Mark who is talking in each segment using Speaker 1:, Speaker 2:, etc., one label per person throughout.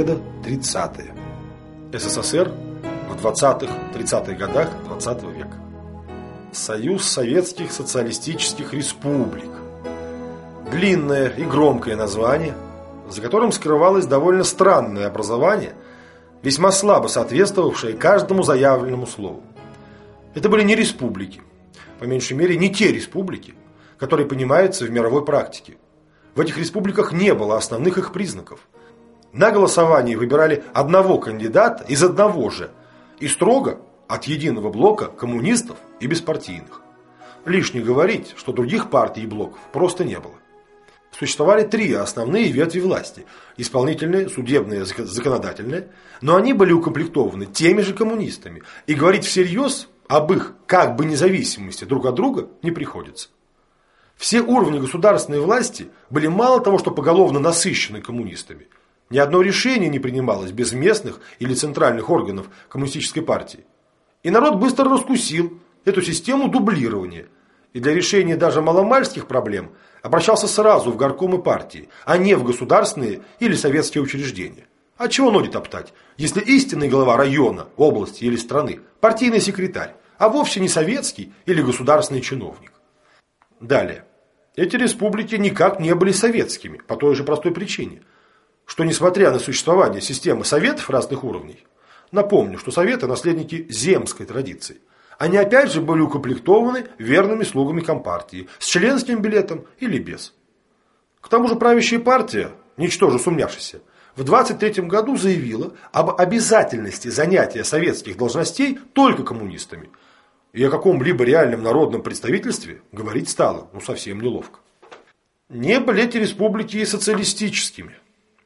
Speaker 1: Беседа 30 СССР в 20-30-х годах 20 -го века. Союз Советских Социалистических Республик. Длинное и громкое название, за которым скрывалось довольно странное образование, весьма слабо соответствовавшее каждому заявленному слову. Это были не республики, по меньшей мере не те республики, которые понимаются в мировой практике. В этих республиках не было основных их признаков. На голосовании выбирали одного кандидата из одного же и строго от единого блока коммунистов и беспартийных. Лишне говорить, что других партий и блоков просто не было. Существовали три основные ветви власти – исполнительная, судебная, законодательная, но они были укомплектованы теми же коммунистами, и говорить всерьез об их как бы независимости друг от друга не приходится. Все уровни государственной власти были мало того, что поголовно насыщены коммунистами. Ни одно решение не принималось без местных или центральных органов коммунистической партии. И народ быстро раскусил эту систему дублирования. И для решения даже маломальских проблем обращался сразу в горкомы партии, а не в государственные или советские учреждения. А чего ноги топтать, если истинный глава района, области или страны – партийный секретарь, а вовсе не советский или государственный чиновник? Далее. Эти республики никак не были советскими, по той же простой причине, что несмотря на существование системы советов разных уровней, напомню, что советы – наследники земской традиции, они опять же были укомплектованы верными слугами Компартии, с членским билетом или без. К тому же правящая партия, ничтоже сумнявшаяся, в 23 году заявила об обязательности занятия советских должностей только коммунистами – и о каком-либо реальном народном представительстве говорить стало ну совсем неловко. Не были эти республики и социалистическими.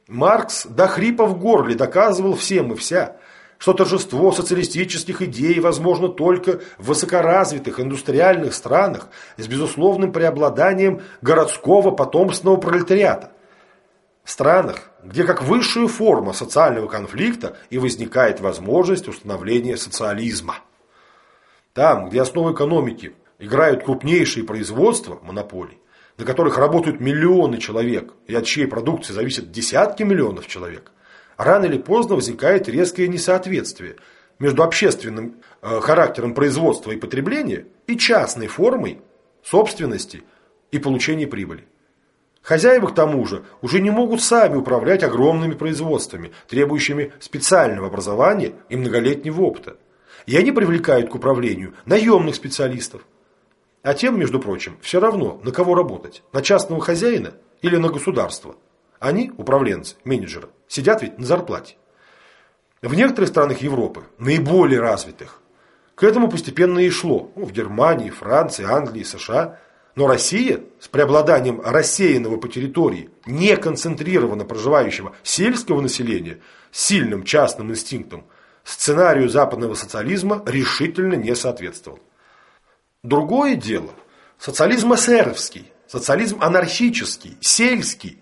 Speaker 1: Маркс до хрипа в горле доказывал всем и вся, что торжество социалистических идей возможно только в высокоразвитых индустриальных странах с безусловным преобладанием городского потомственного пролетариата. В странах, где как высшая форма социального конфликта и возникает возможность установления социализма. Там, где основу экономики играют крупнейшие производства, монополий, на которых работают миллионы человек и от чьей продукции зависят десятки миллионов человек, рано или поздно возникает резкое несоответствие между общественным э, характером производства и потребления и частной формой собственности и получения прибыли. Хозяева, к тому же, уже не могут сами управлять огромными производствами, требующими специального образования и многолетнего опыта. И они привлекают к управлению наемных специалистов. А тем, между прочим, все равно, на кого работать. На частного хозяина или на государство. Они, управленцы, менеджеры, сидят ведь на зарплате. В некоторых странах Европы, наиболее развитых, к этому постепенно и шло. Ну, в Германии, Франции, Англии, США. Но Россия, с преобладанием рассеянного по территории, не концентрированно проживающего сельского населения, с сильным частным инстинктом, сценарию западного социализма решительно не соответствовал. Другое дело – социализм эсеровский, социализм анархический, сельский,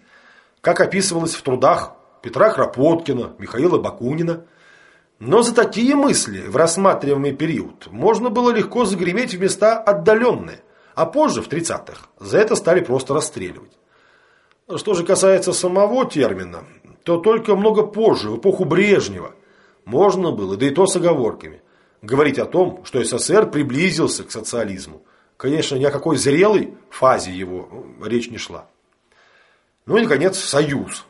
Speaker 1: как описывалось в трудах Петра Кропоткина, Михаила Бакунина. Но за такие мысли в рассматриваемый период можно было легко загреметь в места отдаленные, а позже, в 30-х, за это стали просто расстреливать. Что же касается самого термина, то только много позже, в эпоху Брежнева – можно было, да и то с оговорками, говорить о том, что СССР приблизился к социализму. Конечно, ни о какой зрелой фазе его ну, речь не шла. Ну и, наконец, Союз.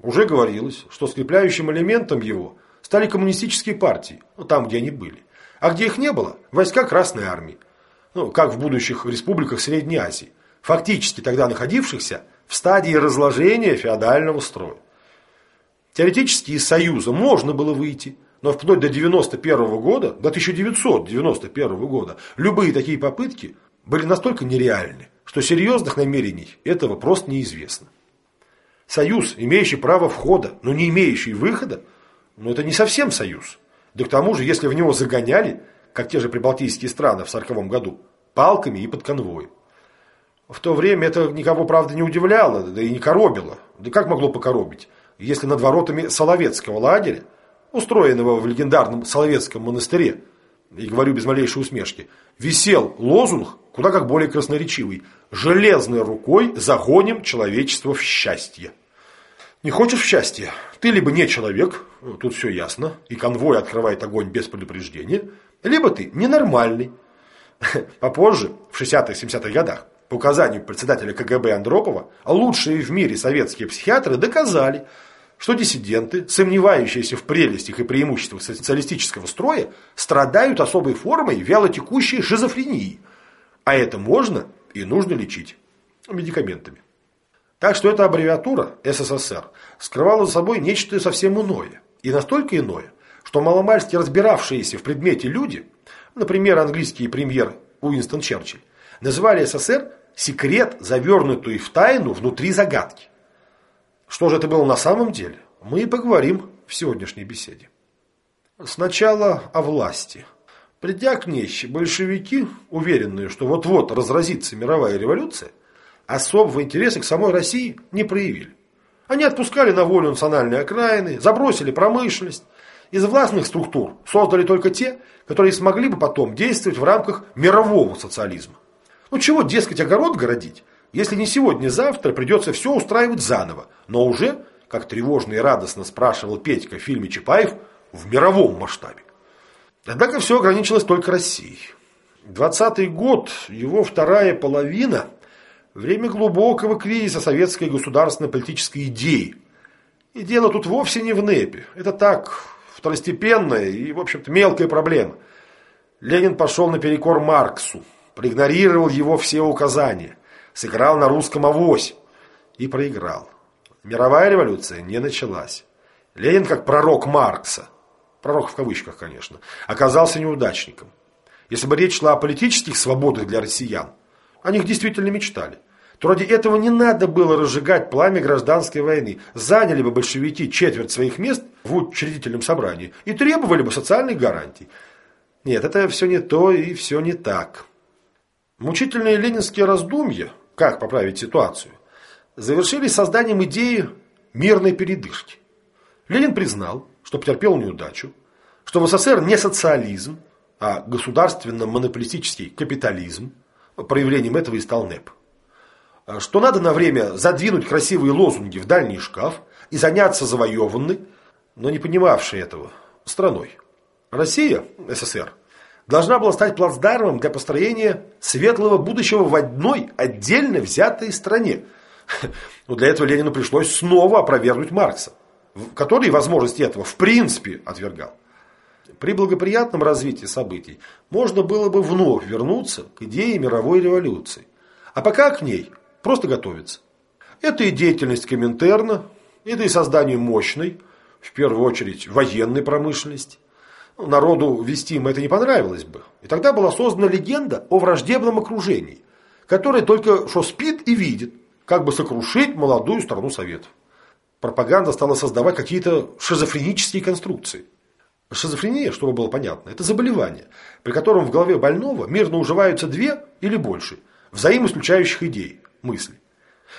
Speaker 1: Уже говорилось, что скрепляющим элементом его стали коммунистические партии, ну, там, где они были. А где их не было, войска Красной Армии. Ну, как в будущих республиках Средней Азии, фактически тогда находившихся в стадии разложения феодального строя. Теоретически из Союза можно было выйти, но вплоть до 91 года, до 1991 года, любые такие попытки были настолько нереальны, что серьезных намерений этого просто неизвестно. Союз, имеющий право входа, но не имеющий выхода, ну это не совсем союз. Да к тому же, если в него загоняли, как те же прибалтийские страны в 1940 году, палками и под конвоем. В то время это никого, правда, не удивляло, да и не коробило. Да как могло покоробить? если над воротами Соловецкого лагеря, устроенного в легендарном Соловецком монастыре, и говорю без малейшей усмешки, висел лозунг, куда как более красноречивый «Железной рукой загоним человечество в счастье». Не хочешь счастья? Ты либо не человек, тут все ясно, и конвой открывает огонь без предупреждения, либо ты ненормальный. Попозже, в 60-70-х годах, по указанию председателя КГБ Андропова, лучшие в мире советские психиатры доказали, что диссиденты, сомневающиеся в прелестях и преимуществах социалистического строя, страдают особой формой вялотекущей шизофрении. А это можно и нужно лечить медикаментами. Так что эта аббревиатура СССР скрывала за собой нечто совсем иное. И настолько иное, что маломальски разбиравшиеся в предмете люди, например, английский премьер Уинстон Черчилль, называли СССР секрет, завернутый в тайну внутри загадки. Что же это было на самом деле, мы и поговорим в сегодняшней беседе. Сначала о власти. Придя к ней, большевики, уверенные, что вот-вот разразится мировая революция, особого интереса к самой России не проявили. Они отпускали на волю национальные окраины, забросили промышленность. Из властных структур создали только те, которые смогли бы потом действовать в рамках мирового социализма. Ну чего, дескать, огород городить, если не сегодня-завтра придется все устраивать заново, но уже, как тревожно и радостно спрашивал Петька в фильме Чапаев, в мировом масштабе. Однако все ограничилось только Россией. Двадцатый год, его вторая половина – Время глубокого кризиса советской государственно-политической идеи. И дело тут вовсе не в НЭПе. Это так, второстепенная и, в общем-то, мелкая проблема. Ленин пошел наперекор Марксу, проигнорировал его все указания, сыграл на русском авось и проиграл. Мировая революция не началась. Ленин, как пророк Маркса, пророк в кавычках, конечно, оказался неудачником. Если бы речь шла о политических свободах для россиян, о них действительно мечтали то ради этого не надо было разжигать пламя гражданской войны. Заняли бы большевики четверть своих мест в учредительном собрании и требовали бы социальных гарантий. Нет, это все не то и все не так. Мучительные ленинские раздумья, как поправить ситуацию, завершились созданием идеи мирной передышки. Ленин признал, что потерпел неудачу, что в СССР не социализм, а государственно-монополистический капитализм, проявлением этого и стал НЭП. А что надо на время задвинуть красивые лозунги в дальний шкаф и заняться завоеванной, но не понимавшей этого, страной. Россия, СССР, должна была стать плацдармом для построения светлого будущего в одной отдельно взятой стране. Но для этого Ленину пришлось снова опровергнуть Маркса, который возможность этого в принципе отвергал. При благоприятном развитии событий можно было бы вновь вернуться к идее мировой революции. А пока к ней Просто готовиться. Это и деятельность Коминтерна, это и создание мощной, в первую очередь, военной промышленности. Ну, народу вести им это не понравилось бы. И тогда была создана легенда о враждебном окружении, которое только что спит и видит, как бы сокрушить молодую страну Советов. Пропаганда стала создавать какие-то шизофренические конструкции. Шизофрения, чтобы было понятно, это заболевание, при котором в голове больного мирно уживаются две или больше взаимоисключающих идей мысли.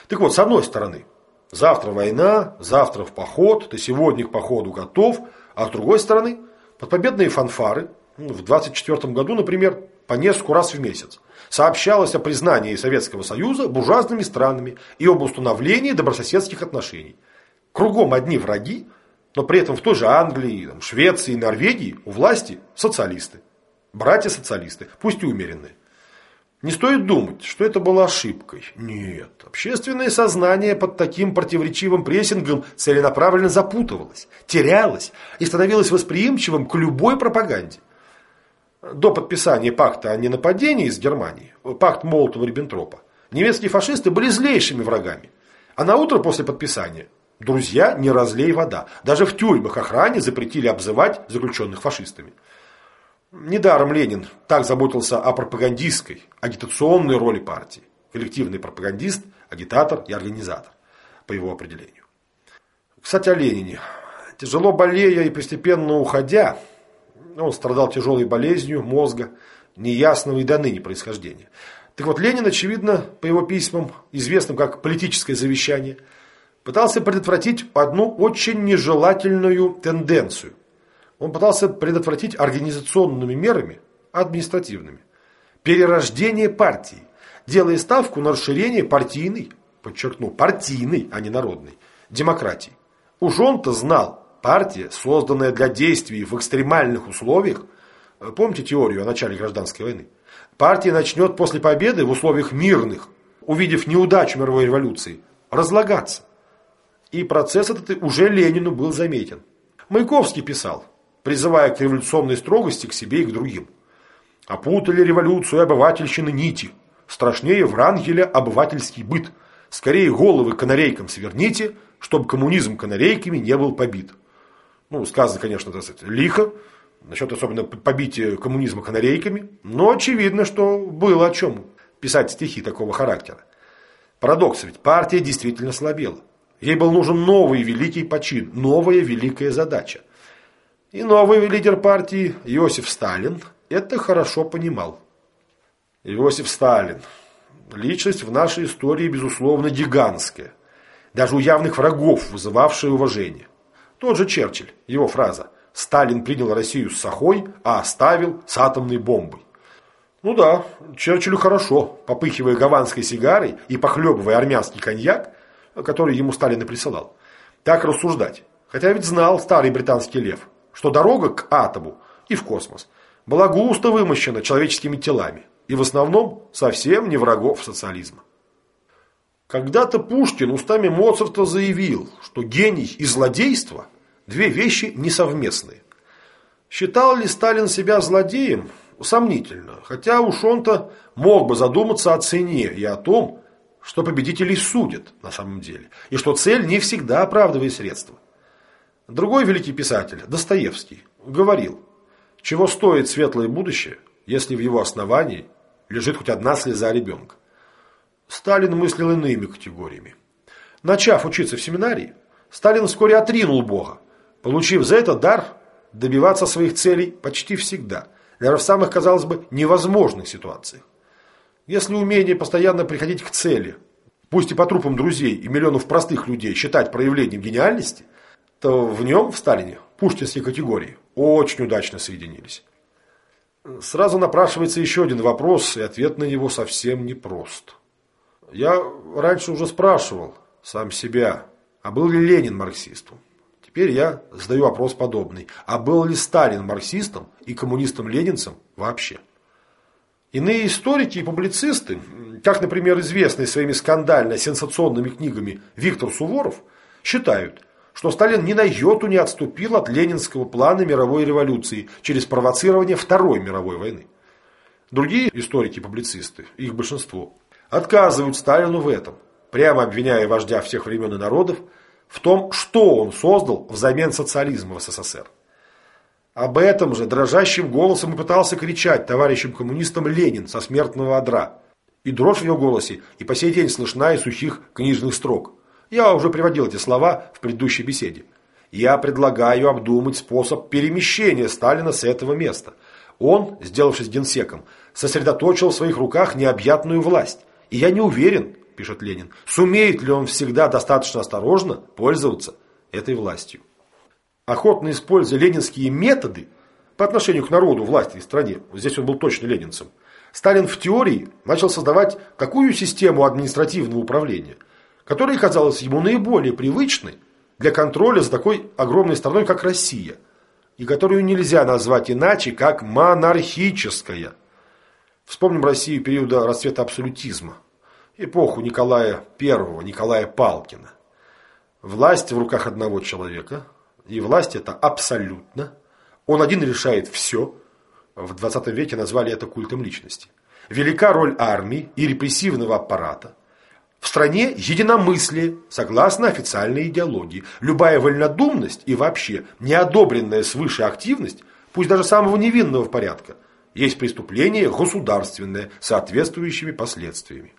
Speaker 1: Так вот, с одной стороны, завтра война, завтра в поход, ты сегодня к походу готов, а с другой стороны, под победные фанфары, ну, в 24 году, например, по несколько раз в месяц, сообщалось о признании Советского Союза буржуазными странами и об установлении добрососедских отношений. Кругом одни враги, но при этом в той же Англии, там, Швеции, Норвегии у власти социалисты. Братья-социалисты, пусть и умеренные. Не стоит думать, что это была ошибкой. Нет, общественное сознание под таким противоречивым прессингом целенаправленно запутывалось, терялось и становилось восприимчивым к любой пропаганде. До подписания пакта о ненападении с Германией, пакт Молотова-Риббентропа, немецкие фашисты были злейшими врагами. А на утро после подписания друзья не разлей вода. Даже в тюрьмах охране запретили обзывать заключенных фашистами. Недаром Ленин так заботился о пропагандистской, агитационной роли партии. Коллективный пропагандист, агитатор и организатор, по его определению. Кстати, о Ленине. Тяжело болея и постепенно уходя, он страдал тяжелой болезнью мозга, неясного и до ныне происхождения. Так вот, Ленин, очевидно, по его письмам, известным как политическое завещание, пытался предотвратить одну очень нежелательную тенденцию – он пытался предотвратить организационными мерами, административными, перерождение партии, делая ставку на расширение партийной, подчеркну, партийной, а не народной, демократии. Уж он-то знал, партия, созданная для действий в экстремальных условиях, помните теорию о начале гражданской войны, партия начнет после победы в условиях мирных, увидев неудачу мировой революции, разлагаться. И процесс этот уже Ленину был заметен. Маяковский писал, призывая к революционной строгости к себе и к другим. Опутали революцию обывательщины нити. Страшнее Врангеля обывательский быт. Скорее головы канарейкам сверните, чтобы коммунизм канарейками не был побит. Ну, сказано, конечно, так сказать, лихо, насчет особенно побития коммунизма канарейками, но очевидно, что было о чем писать стихи такого характера. Парадокс ведь, партия действительно слабела. Ей был нужен новый великий почин, новая великая задача. И новый лидер партии Иосиф Сталин это хорошо понимал. Иосиф Сталин. Личность в нашей истории, безусловно, гигантская. Даже у явных врагов вызывавшая уважение. Тот же Черчилль, его фраза «Сталин принял Россию с сахой, а оставил с атомной бомбой». Ну да, Черчиллю хорошо, попыхивая гаванской сигарой и похлебывая армянский коньяк, который ему Сталин и присылал. Так рассуждать. Хотя ведь знал старый британский лев, что дорога к атому и в космос была густо вымощена человеческими телами и в основном совсем не врагов социализма. Когда-то Пушкин устами Моцарта заявил, что гений и злодейство – две вещи несовместные. Считал ли Сталин себя злодеем? Сомнительно, хотя уж он-то мог бы задуматься о цене и о том, что победителей судят на самом деле, и что цель не всегда оправдывает средства. Другой великий писатель, Достоевский, говорил, чего стоит светлое будущее, если в его основании лежит хоть одна слеза ребенка. Сталин мыслил иными категориями. Начав учиться в семинарии, Сталин вскоре отринул Бога, получив за это дар добиваться своих целей почти всегда, даже в самых, казалось бы, невозможных ситуациях. Если умение постоянно приходить к цели, пусть и по трупам друзей и миллионов простых людей считать проявлением гениальности, то в нем, в Сталине, пушкинские категории очень удачно соединились. Сразу напрашивается еще один вопрос, и ответ на него совсем непрост. Я раньше уже спрашивал сам себя, а был ли Ленин марксистом? Теперь я задаю вопрос подобный. А был ли Сталин марксистом и коммунистом-ленинцем вообще? Иные историки и публицисты, как, например, известный своими скандально-сенсационными книгами Виктор Суворов, считают, что Сталин ни на йоту не отступил от ленинского плана мировой революции через провоцирование Второй мировой войны. Другие историки-публицисты, их большинство, отказывают Сталину в этом, прямо обвиняя вождя всех времен и народов в том, что он создал взамен социализма в СССР. Об этом же дрожащим голосом и пытался кричать товарищам коммунистам Ленин со смертного одра. И дрожь в его голосе и по сей день слышна из сухих книжных строк. Я уже приводил эти слова в предыдущей беседе. Я предлагаю обдумать способ перемещения Сталина с этого места. Он, сделавшись генсеком, сосредоточил в своих руках необъятную власть. И я не уверен, пишет Ленин, сумеет ли он всегда достаточно осторожно пользоваться этой властью. Охотно используя ленинские методы по отношению к народу, власти и стране, здесь он был точно ленинцем, Сталин в теории начал создавать такую систему административного управления – которая казалась ему наиболее привычной для контроля за такой огромной страной, как Россия, и которую нельзя назвать иначе, как монархическая. Вспомним Россию периода расцвета абсолютизма, эпоху Николая I, Николая Палкина. Власть в руках одного человека, и власть это абсолютно. Он один решает все. В 20 веке назвали это культом личности. Велика роль армии и репрессивного аппарата. В стране единомыслие, согласно официальной идеологии. Любая вольнодумность и вообще неодобренная свыше активность, пусть даже самого невинного порядка, есть преступление государственное с соответствующими последствиями.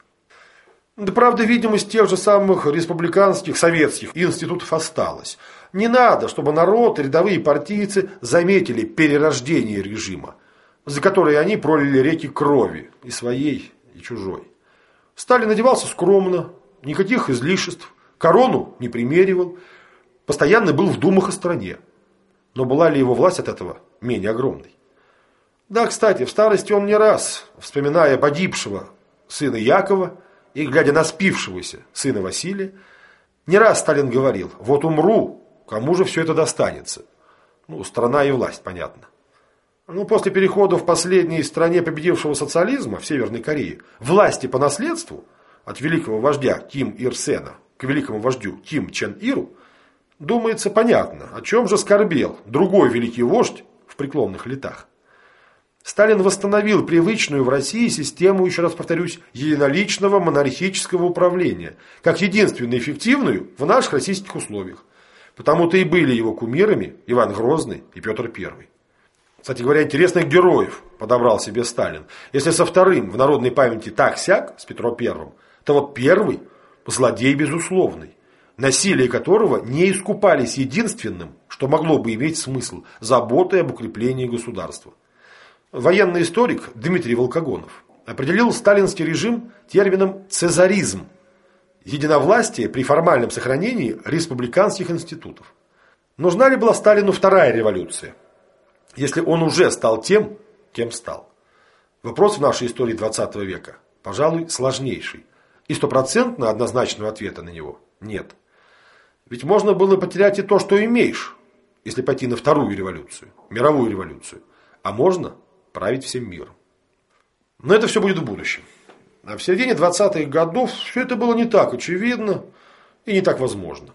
Speaker 1: Да правда, видимость тех же самых республиканских, советских институтов осталась. Не надо, чтобы народ и рядовые партийцы заметили перерождение режима, за которое они пролили реки крови, и своей, и чужой. Сталин одевался скромно, никаких излишеств, корону не примеривал, постоянно был в думах о стране. Но была ли его власть от этого менее огромной? Да, кстати, в старости он не раз, вспоминая погибшего сына Якова и глядя на спившегося сына Василия, Не раз Сталин говорил, вот умру, кому же все это достанется? Ну, страна и власть, понятно. Ну, после перехода в последней стране победившего социализма, в Северной Корее, власти по наследству от великого вождя Ким Ир Сена к великому вождю Ким Чен Иру, думается понятно, о чем же скорбел другой великий вождь в преклонных летах. Сталин восстановил привычную в России систему, еще раз повторюсь, единоличного монархического управления, как единственную эффективную в наших российских условиях. Потому-то и были его кумирами Иван Грозный и Петр I. Кстати говоря, интересных героев подобрал себе Сталин. Если со вторым в народной памяти так-сяк, с Петром Первым, то вот первый – злодей безусловный, насилие которого не искупались единственным, что могло бы иметь смысл – заботой об укреплении государства. Военный историк Дмитрий Волкогонов определил сталинский режим термином «цезаризм» – единовластие при формальном сохранении республиканских институтов. Нужна ли была Сталину вторая революция – если он уже стал тем, кем стал. Вопрос в нашей истории 20 века, пожалуй, сложнейший. И стопроцентно однозначного ответа на него нет. Ведь можно было потерять и то, что имеешь, если пойти на вторую революцию, мировую революцию. А можно править всем миром. Но это все будет в будущем. А в середине 20-х годов все это было не так очевидно и не так возможно.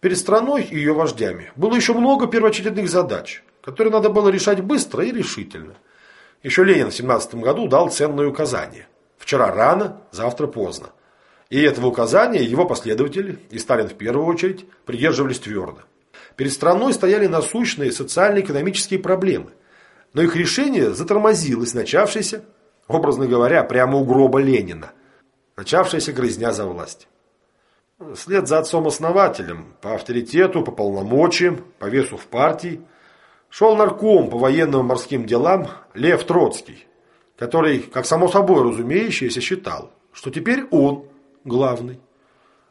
Speaker 1: Перед страной и ее вождями было еще много первоочередных задач – которые надо было решать быстро и решительно. Еще Ленин в 17 году дал ценное указание. Вчера рано, завтра поздно. И этого указания его последователи, и Сталин в первую очередь, придерживались твердо. Перед страной стояли насущные социально-экономические проблемы. Но их решение затормозилось, начавшееся, образно говоря, прямо у гроба Ленина. Начавшаяся грызня за власть. Вслед за отцом-основателем, по авторитету, по полномочиям, по весу в партии – шел нарком по военным морским делам Лев Троцкий, который, как само собой разумеющееся, считал, что теперь он главный.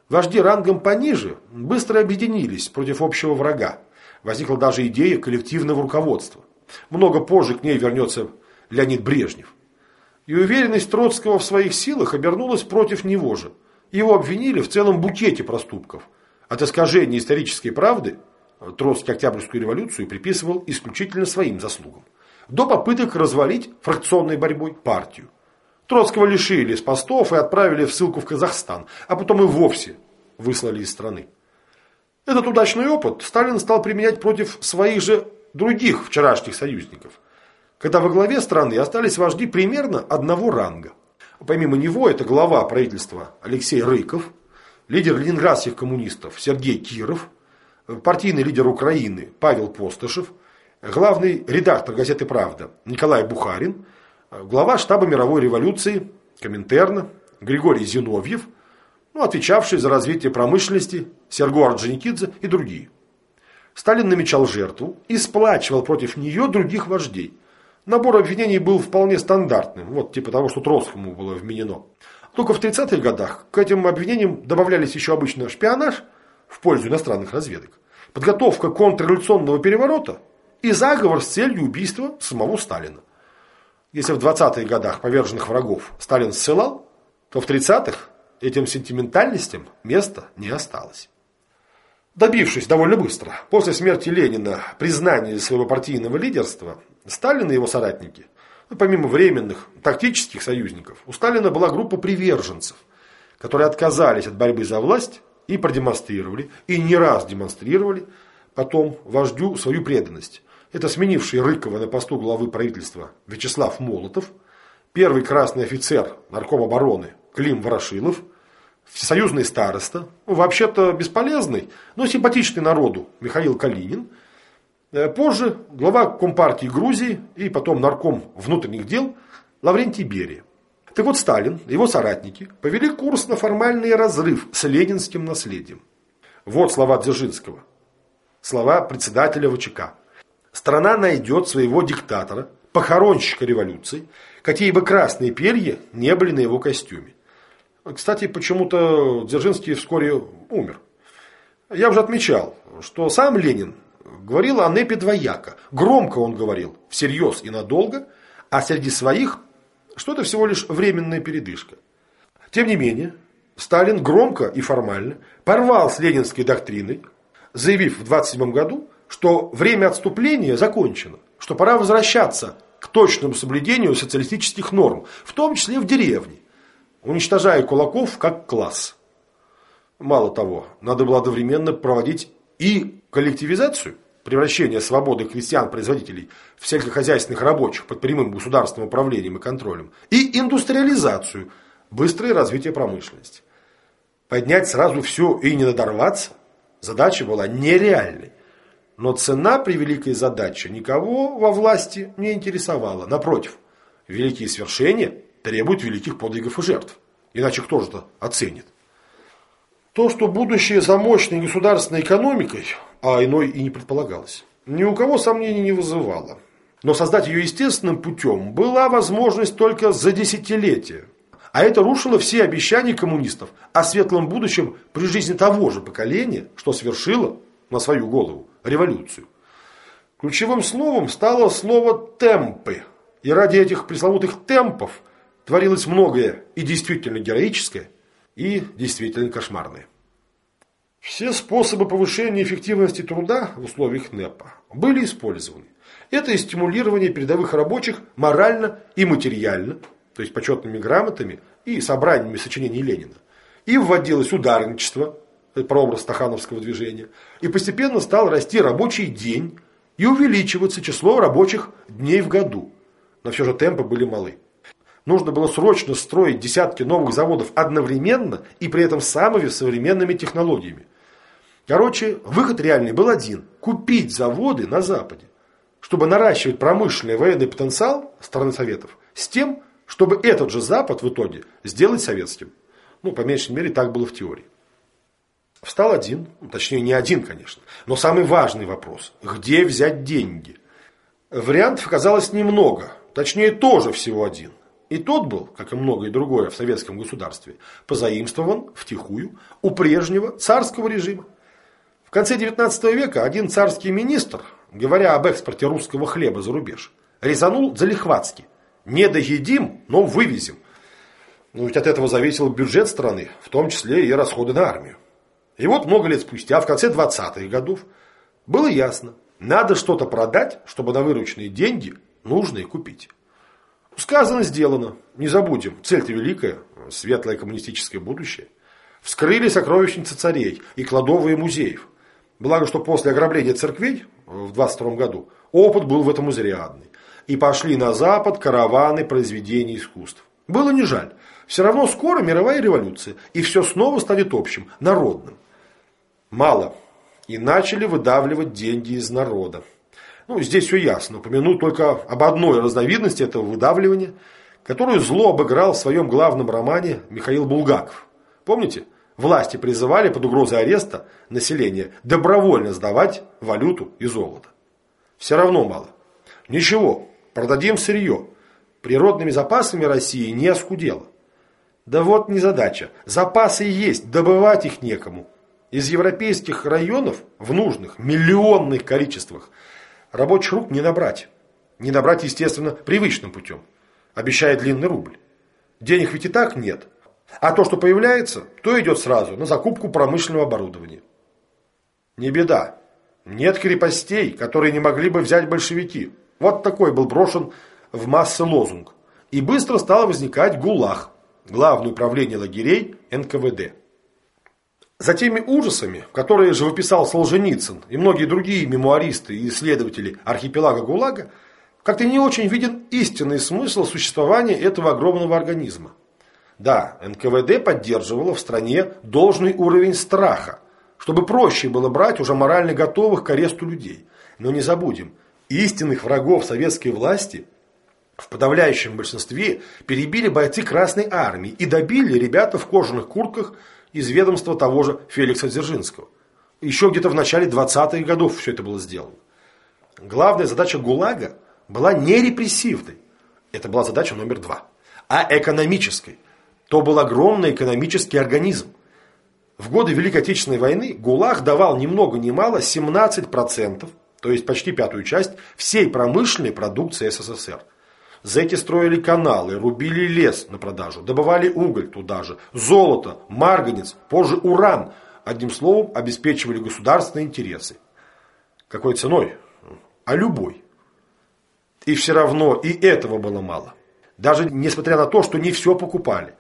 Speaker 1: Вожди рангом пониже быстро объединились против общего врага. Возникла даже идея коллективного руководства. Много позже к ней вернется Леонид Брежнев. И уверенность Троцкого в своих силах обернулась против него же. Его обвинили в целом букете проступков. От искажения исторической правды – Троцкий Октябрьскую революцию приписывал исключительно своим заслугам. До попыток развалить фракционной борьбой партию. Троцкого лишили с постов и отправили в ссылку в Казахстан, а потом и вовсе выслали из страны. Этот удачный опыт Сталин стал применять против своих же других вчерашних союзников, когда во главе страны остались вожди примерно одного ранга. Помимо него это глава правительства Алексей Рыков, лидер ленинградских коммунистов Сергей Киров – партийный лидер Украины Павел Постышев, главный редактор газеты «Правда» Николай Бухарин, глава штаба мировой революции Коминтерна Григорий Зиновьев, ну, отвечавший за развитие промышленности Серго Орджоникидзе и другие. Сталин намечал жертву и сплачивал против нее других вождей. Набор обвинений был вполне стандартным, вот типа того, что Троцкому было вменено. Только в 30-х годах к этим обвинениям добавлялись еще обычно шпионаж – в пользу иностранных разведок, подготовка контрреволюционного переворота и заговор с целью убийства самого Сталина. Если в 20-х годах поверженных врагов Сталин ссылал, то в 30-х этим сентиментальностям места не осталось. Добившись довольно быстро, после смерти Ленина, признания своего партийного лидерства, Сталин и его соратники, ну, помимо временных тактических союзников, у Сталина была группа приверженцев, которые отказались от борьбы за власть и продемонстрировали, и не раз демонстрировали потом вождю свою преданность. Это сменивший Рыкова на посту главы правительства Вячеслав Молотов, первый красный офицер нарком обороны Клим Ворошилов, всесоюзный староста, ну, вообще-то бесполезный, но симпатичный народу Михаил Калинин, э, позже глава Компартии Грузии и потом нарком внутренних дел Лаврентий Берия. Так вот Сталин его соратники повели курс на формальный разрыв с ленинским наследием. Вот слова Дзержинского. Слова председателя ВЧК. Страна найдет своего диктатора, похоронщика революции, какие бы красные перья не были на его костюме. Кстати, почему-то Дзержинский вскоре умер. Я уже отмечал, что сам Ленин говорил о НЭПе двояко. Громко он говорил, всерьез и надолго, а среди своих что это всего лишь временная передышка. Тем не менее, Сталин громко и формально порвал с ленинской доктриной, заявив в 27 году, что время отступления закончено, что пора возвращаться к точному соблюдению социалистических норм, в том числе в деревне, уничтожая кулаков как класс. Мало того, надо было одновременно проводить и коллективизацию, превращение свободы крестьян-производителей в сельскохозяйственных рабочих под прямым государственным управлением и контролем, и индустриализацию, быстрое развитие промышленности. Поднять сразу все и не надорваться – задача была нереальной. Но цена при великой задаче никого во власти не интересовала. Напротив, великие свершения требуют великих подвигов и жертв. Иначе кто же это оценит? То, что будущее за мощной государственной экономикой, а иной и не предполагалось, ни у кого сомнений не вызывало. Но создать ее естественным путем была возможность только за десятилетия. А это рушило все обещания коммунистов о светлом будущем при жизни того же поколения, что свершило на свою голову революцию. Ключевым словом стало слово «темпы». И ради этих пресловутых темпов творилось многое и действительно героическое, и действительно кошмарные. Все способы повышения эффективности труда в условиях НЭПа были использованы. Это и стимулирование передовых рабочих морально и материально, то есть почетными грамотами и собраниями сочинений Ленина. И вводилось ударничество, прообраз стахановского движения, и постепенно стал расти рабочий день и увеличиваться число рабочих дней в году. Но все же темпы были малы. Нужно было срочно строить десятки новых заводов одновременно и при этом самыми современными технологиями. Короче, выход реальный был один – купить заводы на Западе, чтобы наращивать промышленный военный потенциал страны Советов с тем, чтобы этот же Запад в итоге сделать советским. Ну, по меньшей мере, так было в теории. Встал один, ну, точнее не один, конечно, но самый важный вопрос – где взять деньги? Вариантов оказалось немного, точнее тоже всего один – и тот был, как и многое другое в советском государстве, позаимствован втихую у прежнего царского режима. Конце XIX века один царский министр, говоря об экспорте русского хлеба за рубеж, резанул залихватски. Не доедим, но вывезем. Но ведь от этого зависел бюджет страны, в том числе и расходы на армию. И вот много лет спустя, в конце 20-х годов, было ясно, надо что-то продать, чтобы на вырученные деньги нужное купить. Сказано, сделано. Не забудем, цель-то великая, светлое коммунистическое будущее. Вскрыли сокровищницы царей и кладовые музеев. Благо, что после ограбления церквей в 22 году опыт был в этом изрядный. И пошли на запад караваны произведений искусств. Было не жаль. Все равно скоро мировая революция, и все снова станет общим, народным. Мало. И начали выдавливать деньги из народа. Ну, здесь все ясно. Упомяну только об одной разновидности этого выдавливания, которую зло обыграл в своем главном романе Михаил Булгаков. Помните? Власти призывали под угрозой ареста население добровольно сдавать валюту и золото. Все равно мало. Ничего, продадим сырье. Природными запасами России не оскудела. Да вот не задача. Запасы есть, добывать их некому. Из европейских районов в нужных миллионных количествах – Рабочих рук не набрать. Не набрать, естественно, привычным путем. Обещает длинный рубль. Денег ведь и так нет. А то, что появляется, то идет сразу на закупку промышленного оборудования. Не беда. Нет крепостей, которые не могли бы взять большевики. Вот такой был брошен в массы лозунг. И быстро стал возникать ГУЛАГ, главное управление лагерей НКВД. За теми ужасами, которые же выписал Солженицын и многие другие мемуаристы и исследователи архипелага ГУЛАГа, как-то не очень виден истинный смысл существования этого огромного организма. Да, НКВД поддерживало в стране должный уровень страха, чтобы проще было брать уже морально готовых к аресту людей. Но не забудем, истинных врагов советской власти в подавляющем большинстве перебили бойцы Красной Армии и добили ребята в кожаных куртках из ведомства того же Феликса Дзержинского. Еще где-то в начале 20-х годов все это было сделано. Главная задача ГУЛАГа была не репрессивной. Это была задача номер два. А экономической. То был огромный экономический организм. В годы Великой Отечественной войны ГУЛАГ давал ни много ни мало 17%, то есть почти пятую часть, всей промышленной продукции СССР. Зэки строили каналы, рубили лес на продажу, добывали уголь туда же, золото, марганец, позже уран. Одним словом, обеспечивали государственные интересы. Какой ценой? А любой. И все равно и этого было мало. Даже несмотря на то, что не все покупали.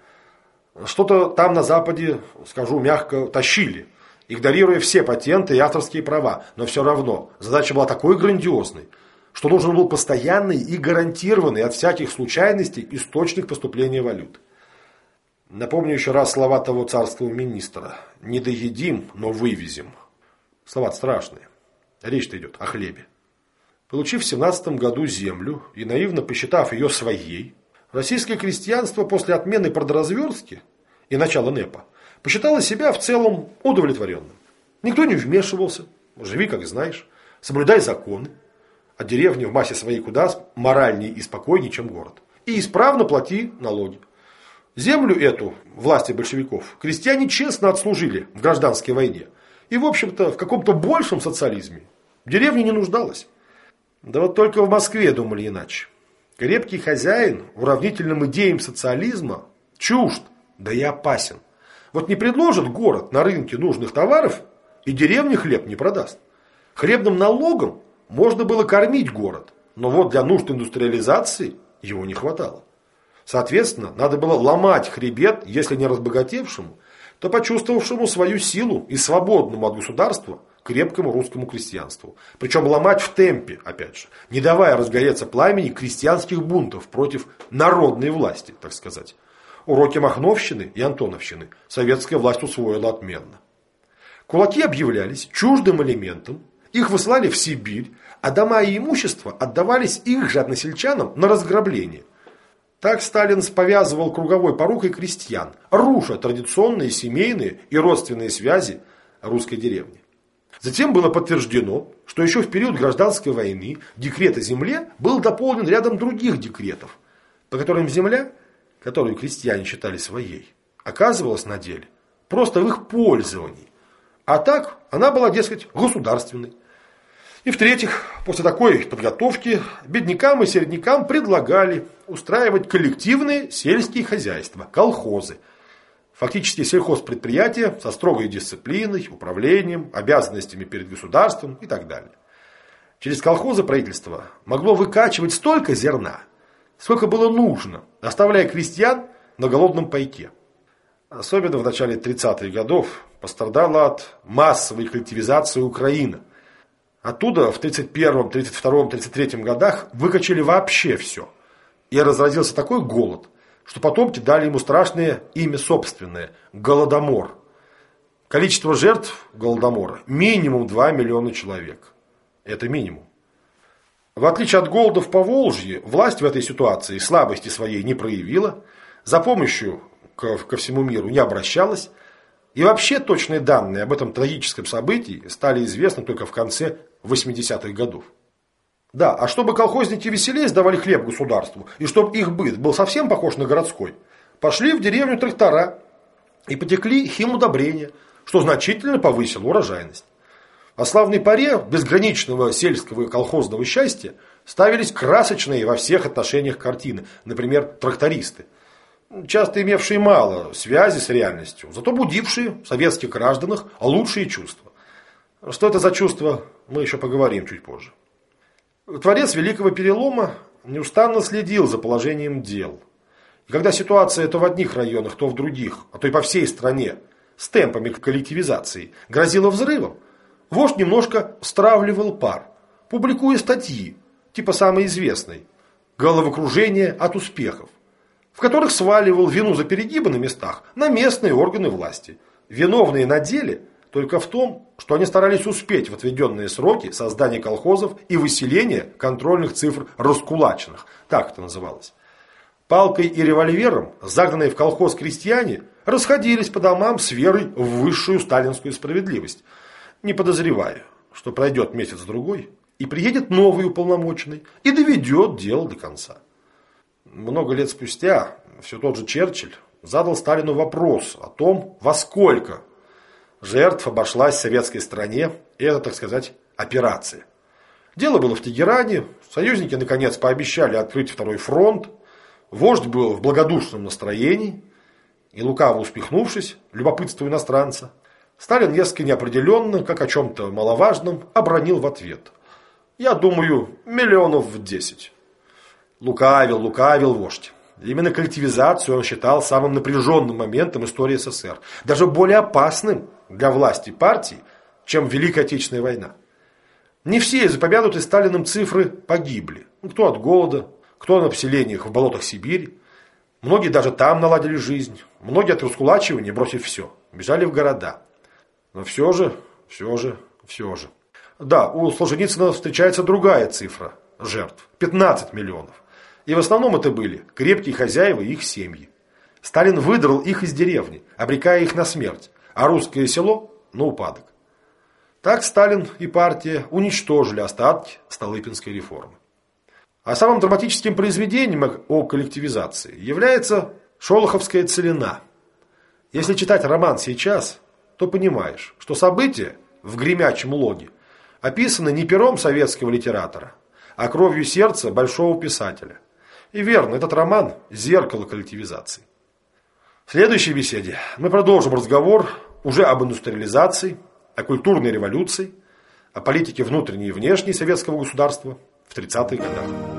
Speaker 1: Что-то там на Западе, скажу мягко, тащили, игнорируя все патенты и авторские права. Но все равно задача была такой грандиозной – что нужен был постоянный и гарантированный от всяких случайностей источник поступления валют. Напомню еще раз слова того царского министра. «Не доедим, но вывезем». Слова страшные. Речь-то идет о хлебе. Получив в 17 году землю и наивно посчитав ее своей, российское крестьянство после отмены продразверстки и начала НЭПа посчитало себя в целом удовлетворенным. Никто не вмешивался, живи как знаешь, соблюдай законы, а деревня в массе своей куда моральнее и спокойнее, чем город. И исправно плати налоги. Землю эту, власти большевиков, крестьяне честно отслужили в гражданской войне. И, в общем-то, в каком-то большем социализме деревня не нуждалась. Да вот только в Москве думали иначе. Крепкий хозяин уравнительным идеям социализма чужд, да и опасен. Вот не предложит город на рынке нужных товаров, и деревня хлеб не продаст. Хлебным налогом можно было кормить город, но вот для нужд индустриализации его не хватало. Соответственно, надо было ломать хребет, если не разбогатевшему, то почувствовавшему свою силу и свободному от государства крепкому русскому крестьянству. Причем ломать в темпе, опять же, не давая разгореться пламени крестьянских бунтов против народной власти, так сказать. Уроки Махновщины и Антоновщины советская власть усвоила отменно. Кулаки объявлялись чуждым элементом, их выслали в Сибирь, а дома и имущество отдавались их же односельчанам на разграбление. Так Сталин сповязывал круговой порукой крестьян, руша традиционные семейные и родственные связи русской деревни. Затем было подтверждено, что еще в период гражданской войны декрет о земле был дополнен рядом других декретов, по которым земля, которую крестьяне считали своей, оказывалась на деле просто в их пользовании. А так она была, дескать, государственной. И в-третьих, после такой подготовки беднякам и середнякам предлагали устраивать коллективные сельские хозяйства, колхозы. Фактически сельхозпредприятия со строгой дисциплиной, управлением, обязанностями перед государством и так далее. Через колхозы правительство могло выкачивать столько зерна, сколько было нужно, оставляя крестьян на голодном пайке. Особенно в начале 30-х годов пострадала от массовой коллективизации Украины – Оттуда в 31, 32, 33 годах выкачали вообще все. И разразился такой голод, что потомки дали ему страшное имя собственное – Голодомор. Количество жертв Голодомора – минимум 2 миллиона человек. Это минимум. В отличие от голода в Поволжье, власть в этой ситуации слабости своей не проявила, за помощью ко, ко всему миру не обращалась, и вообще точные данные об этом трагическом событии стали известны только в конце 80-х годов. Да, а чтобы колхозники веселее сдавали хлеб государству, и чтобы их быт был совсем похож на городской, пошли в деревню трактора и потекли химудобрения, что значительно повысило урожайность. О славной паре безграничного сельского и колхозного счастья ставились красочные во всех отношениях картины, например, трактористы, часто имевшие мало связи с реальностью, зато будившие в советских гражданах лучшие чувства. Что это за чувство, мы еще поговорим чуть позже. Творец Великого Перелома неустанно следил за положением дел. И когда ситуация то в одних районах, то в других, а то и по всей стране, с темпами коллективизации, грозила взрывом, вождь немножко стравливал пар, публикуя статьи, типа самой известной «Головокружение от успехов», в которых сваливал вину за перегибы на местах на местные органы власти. Виновные на деле – только в том, что они старались успеть в отведенные сроки создания колхозов и выселения контрольных цифр раскулаченных, так это называлось. Палкой и револьвером, загнанные в колхоз крестьяне, расходились по домам с верой в высшую сталинскую справедливость, не подозревая, что пройдет месяц-другой, и приедет новый уполномоченный и доведет дело до конца. Много лет спустя все тот же Черчилль задал Сталину вопрос о том, во сколько жертв обошлась советской стране, и это, так сказать, операция. Дело было в Тегеране, союзники наконец пообещали открыть второй фронт, вождь был в благодушном настроении, и лукаво успехнувшись, любопытству иностранца, Сталин несколько неопределенно, как о чем-то маловажном, обронил в ответ. Я думаю, миллионов в десять. Лукавил, лукавил вождь. Именно коллективизацию он считал самым напряженным моментом истории СССР. Даже более опасным для власти партии, чем Великая Отечественная война. Не все из упомянутой Сталиным цифры погибли. Ну, кто от голода, кто на поселениях в болотах Сибири. Многие даже там наладили жизнь. Многие от раскулачивания, бросив все, бежали в города. Но все же, все же, все же. Да, у Солженицына встречается другая цифра жертв. 15 миллионов. И в основном это были крепкие хозяева и их семьи. Сталин выдрал их из деревни, обрекая их на смерть, а русское село – на упадок. Так Сталин и партия уничтожили остатки Столыпинской реформы. А самым драматическим произведением о коллективизации является Шолоховская целина. Если читать роман сейчас, то понимаешь, что события в гремячем логе описаны не пером советского литератора, а кровью сердца большого писателя. И верно, этот роман – зеркало коллективизации. В следующей беседе мы продолжим разговор уже об индустриализации, о культурной революции, о политике внутренней и внешней советского государства в 30-х годах.